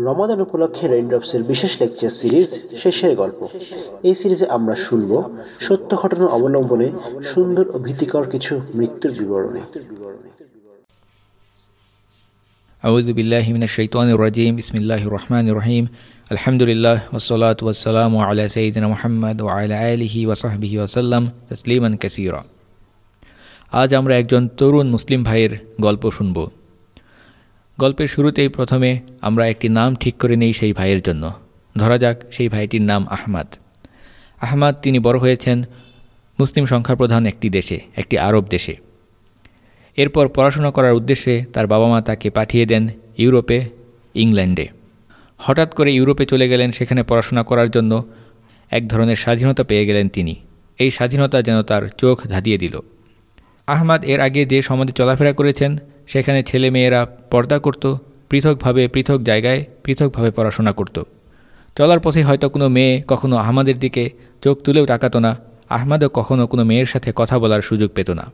রমাদান উপলক্ষে রেইনড্রপসের বিশেষ lecture series শেষের গল্প এই সিরিজে আমরা শুনব সত্য ঘটনা অবলম্বনে সুন্দর ও ভীতিকর কিছু মৃত্যুর বিবরণী أعوذ بالله من الشيطان الرجيم بسم الله الرحمن الرحيم الحمد لله والصلاة والسلام على سيدنا محمد وعلى آله وصحبه وسلم تسليما كثيرا আজ আমরা একজন তরুণ মুসলিম ভাইয়ের গল্প শুনব গল্পের শুরুতেই প্রথমে আমরা একটি নাম ঠিক করে নেই সেই ভাইয়ের জন্য। ধরা যাক সেই ভাইটির নাম আহমাদ। আহমাদ তিনি বড় হয়েছেন মুসলিম সংখ্যাপ্রধান একটি দেশে, একটি আরব দেশে। এরপর পড়াশোনা করার উদ্দেশ্যে তার বাবা মা তাকে পাঠিয়ে দেন ইউরোপে, ইংল্যান্ডে। হঠাৎ করে ইউরোপে চলে গেলেন, সেখানে পড়াশোনা করার জন্য এক ধরনের স্বাধীনতা পেয়ে গেলেন তিনি। এই স্বাধীনতা যেন তার চোখ ধাঁধিয়ে দিল। আহমাদ এর আগে যে সমাজে চলাফেরা করেছেন, সেখানে ছেলে মেয়েরা পর্দা করত, পৃথকভাবে পৃথক জায়গায় পৃথকভাবে পড়াশোনা করত। চলার পথে হয়তো কোনো মেয়ে কখনো আহমাদের দিকে চোখ তুলেও তাকাতো না, আহমাদও কখনো কোনো মেয়ের সাথে কথা বলার সুযোগ পেত না।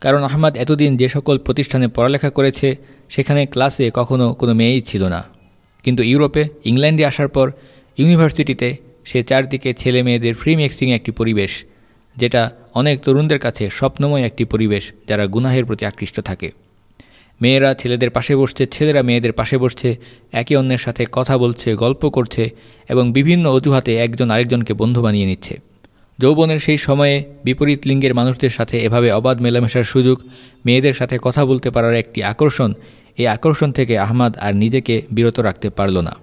কারণ আহমাদ এতদিন যে সকল প্রতিষ্ঠানে পড়ালেখা করেছে, সেখানে ক্লাসে কখনো কোনো মেয়েই ছিল না। কিন্তু ইউরোপে, ইংল্যান্ডে আসার পর, ইউনিভার্সিটিতে সে চারদিকে ছেলে মেয়েদের ফ্রি মিক্সিং একটি পরিবেশ যেটা অনেক তরুণদের কাছে স্বপ্নময় একটি পরিবেশ যারা গুনাহের প্রতি আকৃষ্ট থাকে। মেয়েরা ছেলেদের পাশে বসছে, ছেলেরা মেয়েদের পাশে বসছে, একে অন্যের সাথে কথা বলছে, গল্প করছে এবং বিভিন্ন অজুহাতে একজন আরেকজনকে বন্ধু বানিয়ে নিচ্ছে। যৌবনের সেই সময়ে বিপরীত লিঙ্গের মানুষদের সাথে এভাবে অবাধ মেলামেশার সুযোগ, মেয়েদের সাথে কথা বলতে পারার একটি আকর্ষণ, এই আকর্ষণ থেকে আহমাদ আর নিজেকে বিরত রাখতে পারল না।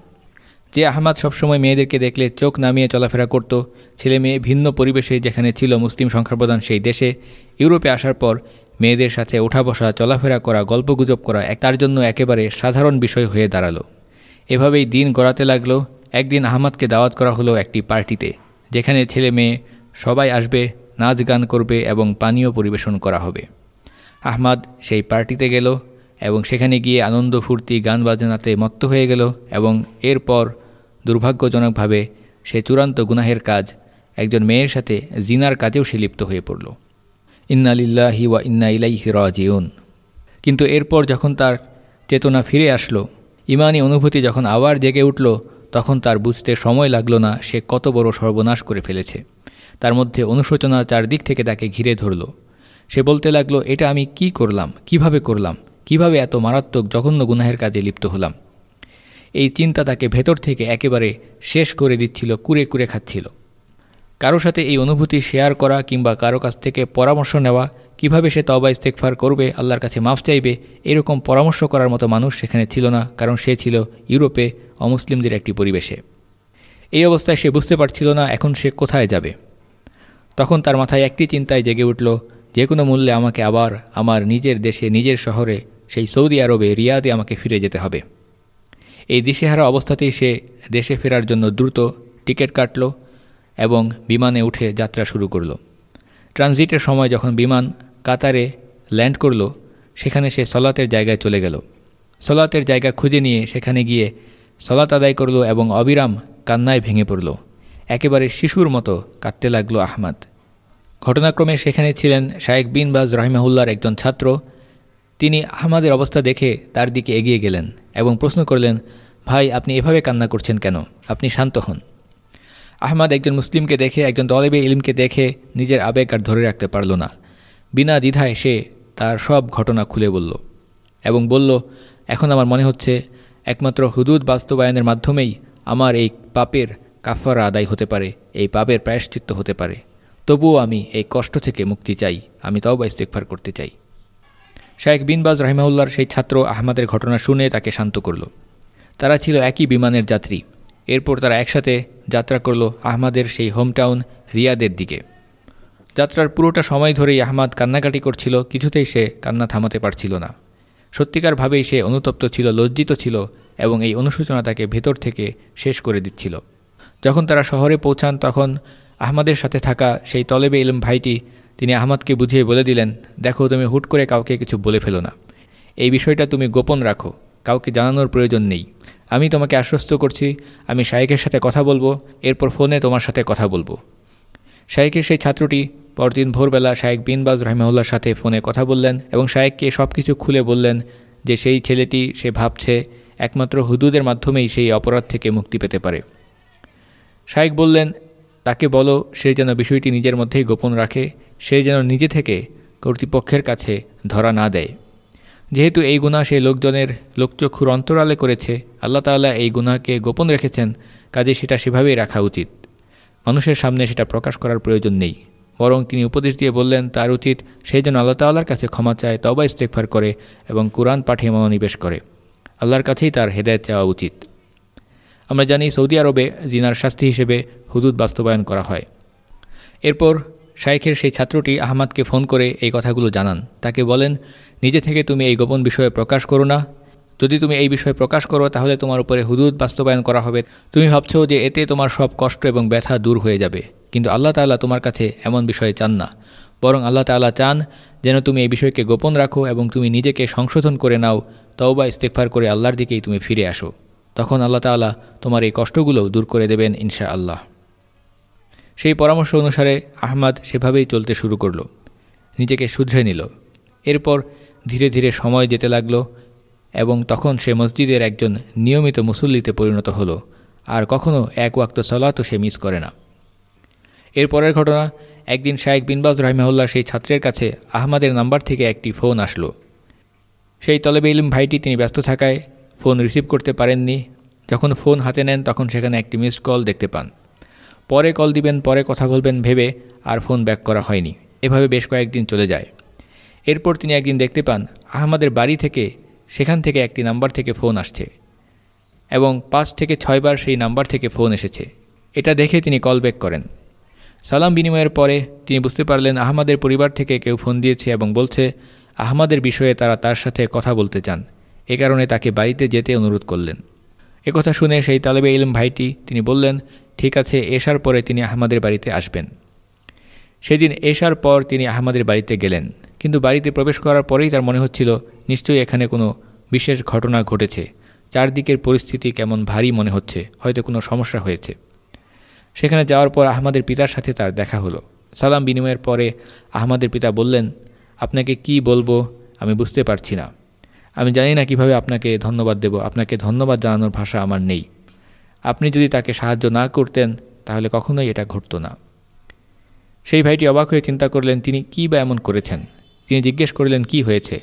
যে আহমাদ সবসময় মেয়েদেরকে দেখলে চোখ নামিয়ে চলাফেরা করত, ছেলে মেয়ে ভিন্ন পরিবেশে যেখানে ছিল মুসলিম সংখ্যাপ্রধান সেই দেশে, ইউরোপে আসার পর মেয়েদের সাথে ওঠা বসা চলাফেরা করা, গল্পগুজব করা তার জন্য একেবারে সাধারণ বিষয় হয়ে দাঁড়াল। এভাবেই দিন গড়াতে লাগল। একদিন আহমাদকে দাওয়াত করা হলো একটি পার্টিতে, যেখানে ছেলে মেয়ে সবাই আসবে, নাচ গান করবে এবং পানীয় পরিবেশন করা হবে। আহমাদ সেই পার্টিতে গেল এবং সেখানে গিয়ে আনন্দ, ফুর্তি, গান বাজনাতে মত্ত হয়ে গেল এবং এরপর দুর্ভাগ্যজনকভাবে সে চূড়ান্ত গুনাহের কাজ একজন মেয়ের সাথে জিনার কাজেও সে লিপ্ত হয়ে পড়ল। ইন্নালিল্লাহি ওয়া ইন্না ইলাইহি রাজিউন। কিন্তু এরপর যখন তার চেতনা ফিরে আসলো, ইমানি অনুভূতি যখন আবার জেগে উঠল, তখন তার বুঝতে সময় লাগল না সে কত বড় সর্বনাশ করে ফেলেছে। তার মধ্যে অনুশোচনা চারদিক থেকে তাকে ঘিরে ধরল। সে বলতে লাগল, এটা আমি কি করলাম? কীভাবে করলাম? কীভাবে এত মারাত্মক জঘন্য গুনাহের কাজে লিপ্ত হলাম? এই চিন্তা তাকে ভেতর থেকে একেবারে শেষ করে দিচ্ছিল, কুরে কুরে খাচ্ছিল। কারও সাথে এই অনুভূতি শেয়ার করা কিংবা কারও কাছ থেকে পরামর্শ নেওয়া, কীভাবে সে তবা ইস্তেকফার করবে, আল্লাহর কাছে মাফ চাইবে, এরকম পরামর্শ করার মতো মানুষ সেখানে ছিল না, কারণ সে ছিল ইউরোপে অমুসলিমদের একটি পরিবেশে। এই অবস্থায় সে বুঝতে পারছিল না এখন সে কোথায় যাবে। তখন তার মাথায় একটি চিন্তায় জেগে উঠল, যে কোনো মূল্যে আমাকে আবার আমার নিজের দেশে, নিজের শহরে, সেই সৌদি আরবে, রিয়াদে আমাকে ফিরে যেতে হবে। এই দিশেহারা অবস্থাতেই সে দেশে ফেরার জন্য দ্রুত টিকিট কাটল এবং বিমানে উঠে যাত্রা শুরু করল। ট্রানজিটের সময় যখন বিমান কাতারে ল্যান্ড করল, সেখানে সে সলাতের জায়গায় চলে গেল। সলাতের জায়গা খুঁজে নিয়ে সেখানে গিয়ে সলাত আদায় করল এবং অবিরাম কান্নায় ভেঙে পড়ল। একেবারে শিশুর মতো কাঁদতে লাগল আহমাদ। ঘটনাক্রমে সেখানে ছিলেন শায়েক বিন বাজ রহিমাহুল্লার একজন ছাত্র তিনি আহমাদের অবস্থা দেখে তার দিকে এগিয়ে গেলেন এবং প্রশ্ন করলেন, ভাই, আপনি এভাবে কান্না করছেন কেন? আপনি শান্ত হন। আহমাদ একজন মুসলিমকে দেখে, একজন দলেবে ইলিমকে দেখে নিজের আবেগ আর ধরে রাখতে পারল না। বিনা দ্বিধায় সে তার সব ঘটনা খুলে বলল এবং বলল, এখন আমার মনে হচ্ছে একমাত্র হুদুদ বাস্তবায়নের মাধ্যমেই আমার এই পাপের কাফারা আদায় হতে পারে, এই পাপের প্রায়শ্চিত্ত হতে পারে। তবুও আমি এই কষ্ট থেকে মুক্তি চাই, আমি তাও বা ইস্তেকফার করতে চাই। শায়েক বিনবাজ রাহিমাউল্লার সেই ছাত্র আহমাদের ঘটনা শুনে তাকে শান্ত করল। তারা ছিল একই বিমানের যাত্রী। এরপর তারা একসাথে যাত্রা করল আহমাদের সেই হোমটাউন রিয়াদের দিকে। যাত্রার পুরোটা সময় ধরেই আহমাদ কান্নাকাটি করছিল, কিছুতেই সে কান্না থামাতে পারছিল না। সত্যিকারভাবেই সে অনুতপ্ত ছিল, লজ্জিত ছিল এবং এই অনুশোচনা তাকে ভেতর থেকে শেষ করে দিচ্ছিল। যখন তারা শহরে পৌঁছান, তখন আহমাদের সাথে থাকা সেই তলেবে ইলম ভাইটি তিনি আহমদকে বুঝিয়ে বলে দিলেন, দেখো, তুমি হুট করে কাউকে কিছু বলে ফেলো না। এই বিষয়টা তুমি গোপন রাখো, কাউকে জানানোর প্রয়োজন নেই। আমি তোমাকে আশ্বস্ত করছি, আমি শাইকের সাথে কথা বলব, এরপর ফোনে তোমার সাথে কথা বলব। শাইকের সেই ছাত্রটি পরদিন ভোরবেলা শায়েক বিনবাজ রহমাউল্লার সাথে ফোনে কথা বললেন এবং শায়েককে সব কিছু খুলে বললেন যে সেই ছেলেটি সে ভাবছে একমাত্র হুদুদের মাধ্যমেই সেই অপরাধ থেকে মুক্তি পেতে পারে। শাইক বললেন, তাকে বলো, সে যেন বিষয়টি নিজের মধ্যেই গোপন রাখে সে যেন নিজে থেকে কর্তৃপক্ষের কাছে ধরা না দেয়। যেহেতু এই গুণা সেই লোকজনের লোকচক্ষুর অন্তরালে করেছে, আল্লাহ তাল্লাহ এই গুণাকে গোপন রেখেছেন, কাজে সেটা সেভাবেই রাখা উচিত। মানুষের সামনে সেটা প্রকাশ করার প্রয়োজন নেই। বরং তিনি উপদেশ দিয়ে বললেন, তার উচিত সেই যেন আল্লাহ তাল্লাহর কাছে ক্ষমা চায় তবা ইস্তেকফার করে এবং কোরআন পাঠে মনোনিবেশ করে। আল্লাহর কাছেই তার হেদায়ত চাওয়া উচিত। আমরা জানি সৌদি আরবে জিনার শাস্তি হিসেবে হুদুদ বাস্তবায়ন করা হয়। এরপর শাইখের সেই ছাত্রটি আহমাদকে ফোন করে এই কথাগুলো জানান। তাকে বলেন, নিজে থেকে তুমি এই গোপন বিষয়ে প্রকাশ করো না। যদি তুমি এই বিষয়ে প্রকাশ করো, তাহলে তোমার উপরে হুদুদ বাস্তবায়ন করা হবে। তুমি ভাবছ যে এতে তোমার সব কষ্ট এবং ব্যথা দূর হয়ে যাবে। কিন্তু আল্লাহ তাল্লাহ তোমার কাছে এমন বিষয়ে চান না। বরং আল্লাহ তাল্লাহ চান যেন তুমি এই বিষয়কে গোপন রাখো এবং তুমি নিজেকে সংশোধন করে নাও, তওবা ইস্তেকফার করে আল্লাহর দিকেই তুমি ফিরে আসো। তখন আল্লাহ তাল্লাহ তোমার এই কষ্টগুলো দূর করে দেবেন ইনশা আল্লাহ সেই পরামর্শ অনুসারে আহমাদ সেভাবেই চলতে শুরু করল। নিজেকে শুধরে নিল। এরপর ধীরে ধীরে সময় যেতে লাগল এবং তখন সে মসজিদের একজন নিয়মিত মুসল্লিতে পরিণত হলো। আর কখনও এক ওয়াক্ত সলাতও সে মিস করে না। এর পরের ঘটনা, একদিন শায়েক বিনবাজ রহমাউল্লাহ সেই ছাত্রের কাছে আহমাদের নাম্বার থেকে একটি ফোন আসলো। সেই তলেবে ইলম ভাইটি তিনি ব্যস্ত থাকায় ফোন রিসিভ করতে পারেননি। যখন ফোন হাতে নেন, তখন সেখানে একটি মিসড কল দেখতে পান। পরে কল দিবেন, পরে কথা বলবেন, ভেবে আর ফোন ব্যাক করা হয়নি। এভাবে বেশ কয়েকদিন চলে যায়। এরপর তিনি একদিন দেখতে পান, আহমাদের বাড়ি থেকে, সেখান থেকে একটি নাম্বার থেকে ফোন আসছে এবং পাঁচ থেকে ছয়বার সেই নাম্বার থেকে ফোন এসেছে। এটা দেখে তিনি কল ব্যাক করেন। সালাম বিনিময়ের পরে তিনি বুঝতে পারলেন আহমাদের পরিবার থেকে কেউ ফোন দিয়েছে এবং বলছে, আহমাদের বিষয়ে তারা তার সাথে কথা বলতে চান। এ কারণে তাকে বাড়িতে যেতে অনুরোধ করলেন। একথা শুনে সেই তালেবে ইলম ভাইটি, তিনি বললেন ঠিক আছে এসার পরে তিনি আহমাদের বাড়িতে আসবেন। সেদিন এসার পর তিনি আহমাদের বাড়িতে গেলেন। কিন্তু বাড়িতে প্রবেশ করার পরেই তার মনে হচ্ছিল, নিশ্চয়ই এখানে কোনো বিশেষ ঘটনা ঘটেছে। চারদিকের পরিস্থিতি কেমন ভারী মনে হচ্ছে, হয়তো কোনো সমস্যা হয়েছে। সেখানে যাওয়ার পর আহমাদের পিতার সাথে তার দেখা হলো। সালাম বিনিময়ের পরে আহমাদের পিতা বললেন, আপনাকে কি বলব আমি বুঝতে পারছি না। আমি জানি না কীভাবে আপনাকে ধন্যবাদ দেব। আপনাকে ধন্যবাদ জানানোর ভাষা আমার নেই। আপনি যদি তাকে সাহায্য না করতেন, তাহলে কখনোই এটা ঘটত না। সেই ভাইটি অবাক হয়ে চিন্তা করলেন, তিনি কী বা এমন করেছেন? তিনি জিজ্ঞেস করলেন, কি হয়েছে?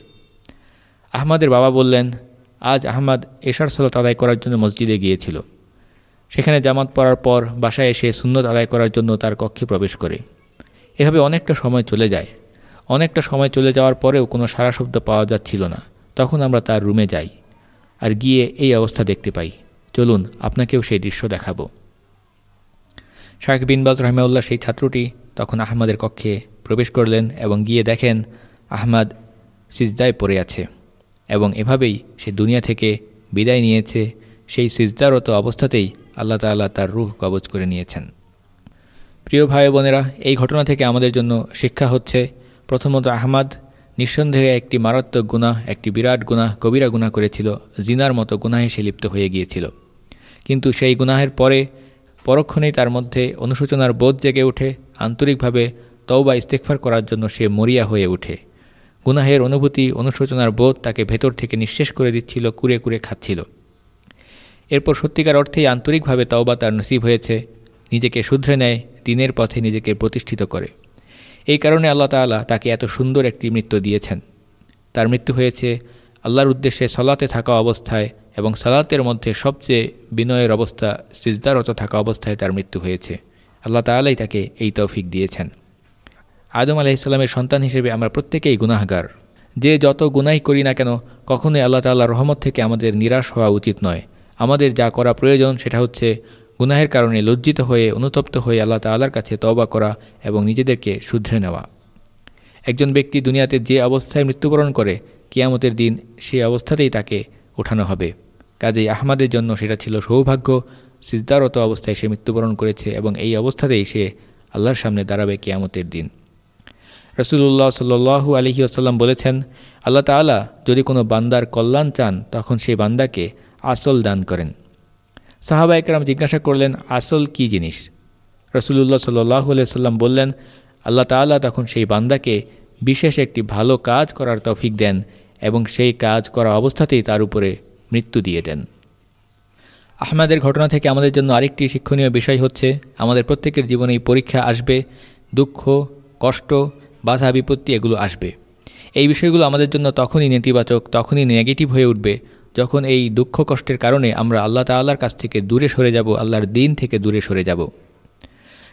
আহমাদের বাবা বললেন, আজ আহমাদ এশার সলত আদায় করার জন্য মসজিদে গিয়েছিল। সেখানে জামাত পড়ার পর বাসায় এসে সুন্নত আদায় করার জন্য তার কক্ষে প্রবেশ করে। এভাবে অনেকটা সময় চলে যায়। অনেকটা সময় চলে যাওয়ার পরেও কোনো সারা শব্দ পাওয়া যাচ্ছিল না। তখন আমরা তার রুমে যাই আর গিয়ে এই অবস্থা দেখতে পাই। চলুন আপনাকেও সেই দৃশ্য দেখাবো। শাহেখ বিনবাজ রহমাউল্লাহ সেই ছাত্রটি তখন আহমদের কক্ষে প্রবেশ করলেন এবং গিয়ে দেখেন আহমাদ সিজদায় পড়ে আছে এবং এভাবেই সে দুনিয়া থেকে বিদায় নিয়েছে। সেই সিজদারত অবস্থাতেই আল্লাহ তাল্লাহ তার রুহ কবজ করে নিয়েছেন। প্রিয় ভাই বোনেরা, এই ঘটনা থেকে আমাদের জন্য শিক্ষা হচ্ছে প্রথমত আহমাদ নিঃসন্দেহে একটি মারাত্মক গুণা একটি বিরাট গুণা কবিরা গুণা করেছিল, জিনার মতো গুনাহে সে লিপ্ত হয়ে গিয়েছিল। কিন্তু সেই গুনাহের পরে, পরক্ষণেই তার মধ্যে অনুশোচনার বোধ জেগে ওঠে, আন্তরিকভাবে তওবা ইস্তেকফার করার জন্য সে মরিয়া হয়ে ওঠে। গুনাহের অনুভূতি, অনুশোচনার বোধ তাকে ভেতর থেকে নিঃশেষ করে দিচ্ছিল, কুরে কুরে খাচ্ছিল। এরপর সত্যিকার অর্থেই আন্তরিকভাবে তওবা তার নসিব হয়েছে, নিজেকে শুধরে নেয়, দিনের পথে নিজেকে প্রতিষ্ঠিত করে। এই কারণে আল্লাহ তালা তাকে এত সুন্দর একটি মৃত্যু দিয়েছেন। তার মৃত্যু হয়েছে আল্লাহর উদ্দেশ্যে সলাতে থাকা অবস্থায় এবং সালাতের মধ্যে সবচেয়ে বিনয়ের অবস্থা, সিজদারত থাকা অবস্থায় তার মৃত্যু হয়েছে। আল্লাহ তালাই তাকে এই তৌফিক দিয়েছেন। আদম আলাইসাল্লামের সন্তান হিসেবে আমরা প্রত্যেকেই গুনাহগার। যে যত গুনাই করি না কেন, কখনোই আল্লাহ তাল্লাহ রহমত থেকে আমাদের নিরাশ হওয়া উচিত নয়। আমাদের যা করা প্রয়োজন সেটা হচ্ছে গুনাহের কারণে লজ্জিত হয়ে, অনুতপ্ত হয়ে আল্লাহ তাল্লার কাছে তওবা করা এবং নিজেদেরকে শুধরে নেওয়া। একজন ব্যক্তি দুনিয়াতে যে অবস্থায় মৃত্যুবরণ করে, কিয়ামতের দিন সে অবস্থাতেই তাকে ওঠানো হবে। কাজেই আহমাদের জন্য সেটা ছিল সৌভাগ্য। সিজদারত অবস্থায় সে মৃত্যুবরণ করেছে এবং এই অবস্থাতেই সে আল্লাহর সামনে দাঁড়াবে কেয়ামতের দিন। রসুল্লাহ সাল্লু আলহি আসাল্লাম বলেছেন, আল্লাহ তালা যদি কোনো বান্দার কল্যাণ চান, তখন সেই বান্দাকে আসল দান করেন। সাহাবা একরাম জিজ্ঞাসা করলেন, আসল কি জিনিস? রসুল্লাহ সাল্লাহু সাল্লাম বললেন, আল্লাহ তালা তখন সেই বান্দাকে বিশেষ একটি ভালো কাজ করার তৌফিক দেন এবং সেই কাজ করা অবস্থাতেই তার উপরে মৃত্যু দিয়ে দেন। আহমেদের ঘটনা থেকে আমাদের জন্য আরেকটি শিক্ষণীয় বিষয় হচ্ছে, আমাদের প্রত্যেকের জীবনে এই পরীক্ষা আসবে, দুঃখ, কষ্ট, বাধা, বিপত্তি এগুলো আসবে। এই বিষয়গুলো আমাদের জন্য তখনই নেতিবাচক, তখনই নেগেটিভ হয়ে উঠবে যখন এই দুঃখ কষ্টের কারণে আমরা আল্লাহ তাল্লার কাছ থেকে দূরে সরে যাব, আল্লাহর দিন থেকে দূরে সরে যাব।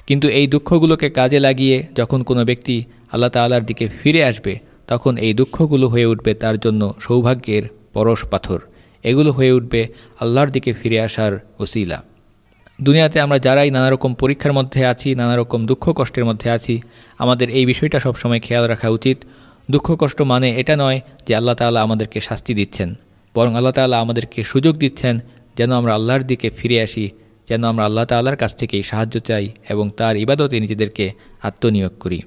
কিন্তু এই দুঃখগুলোকে কাজে লাগিয়ে যখন কোনো ব্যক্তি আল্লাহ তাল্লার দিকে ফিরে আসবে, তখন এই দুঃখগুলো হয়ে উঠবে তার জন্য সৌভাগ্যের পরশ পাথর। এগুলো হয়ে উঠবে আল্লাহর দিকে ফিরে আসার ওসিলা। দুনিয়াতে আমরা যারাই নানা রকম পরীক্ষার মধ্যে আছি নানা রকম দুঃখ কষ্টের মধ্যে আছি, আমাদের এই বিষয়টা সবসময় খেয়াল রাখা উচিত। দুঃখ কষ্ট মানে এটা নয় যে আল্লাহ তাআলা আমাদেরকে শাস্তি দিচ্ছেন। বরং আল্লাহ তাআলা আমাদেরকে সুযোগ দিচ্ছেন যেন আমরা আল্লাহর দিকে ফিরে আসি, যেন আমরা আল্লাহ তাআলার কাছ থেকেই সাহায্য চাই এবং তার ইবাদতে নিজেদেরকে আত্মনিয়োগ করি।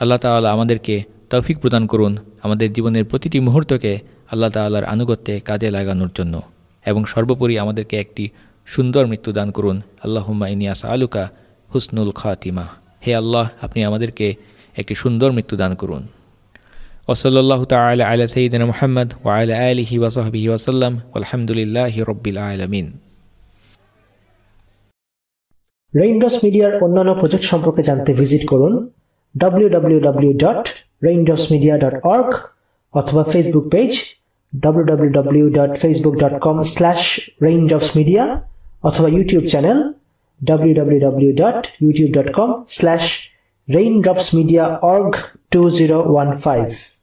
আল্লাহ তাআলা আমাদেরকে তৌফিক প্রদান করুন আমাদের জীবনের প্রতিটি মুহূর্তকে আল্লাহ তাআলার আনুগত্যে কাজে লাগানোর জন্য এবং সর্বোপরি আমাদেরকে একটি সুন্দর মৃত্যু দান করুন। আল্লাহুম্মা ইনিয়াস আলুকা হুসনুল খাতিমা। হে আল্লাহ, আপনি আমাদেরকে একটি সুন্দর মৃত্যু দান করুন। ওসল্লাহ তালা আলা সঈদিন মোহাম্মদ ওয়াইলা আলহি ওয়াসাহবিহি ওয়াসাল্লাম আলহামদুলিল্লাহ রব্বিল আলমিন। রেইনড্রপস মিডিয়ার অন্যান্য প্রজেক্ট সম্পর্কে জানতে ভিজিট করুন www.raindropsmedia.org অথবা ফেসবুক পেজ www.facebook.com/raindropsmedia অথবা ইউটিউব চ্যানেল 2015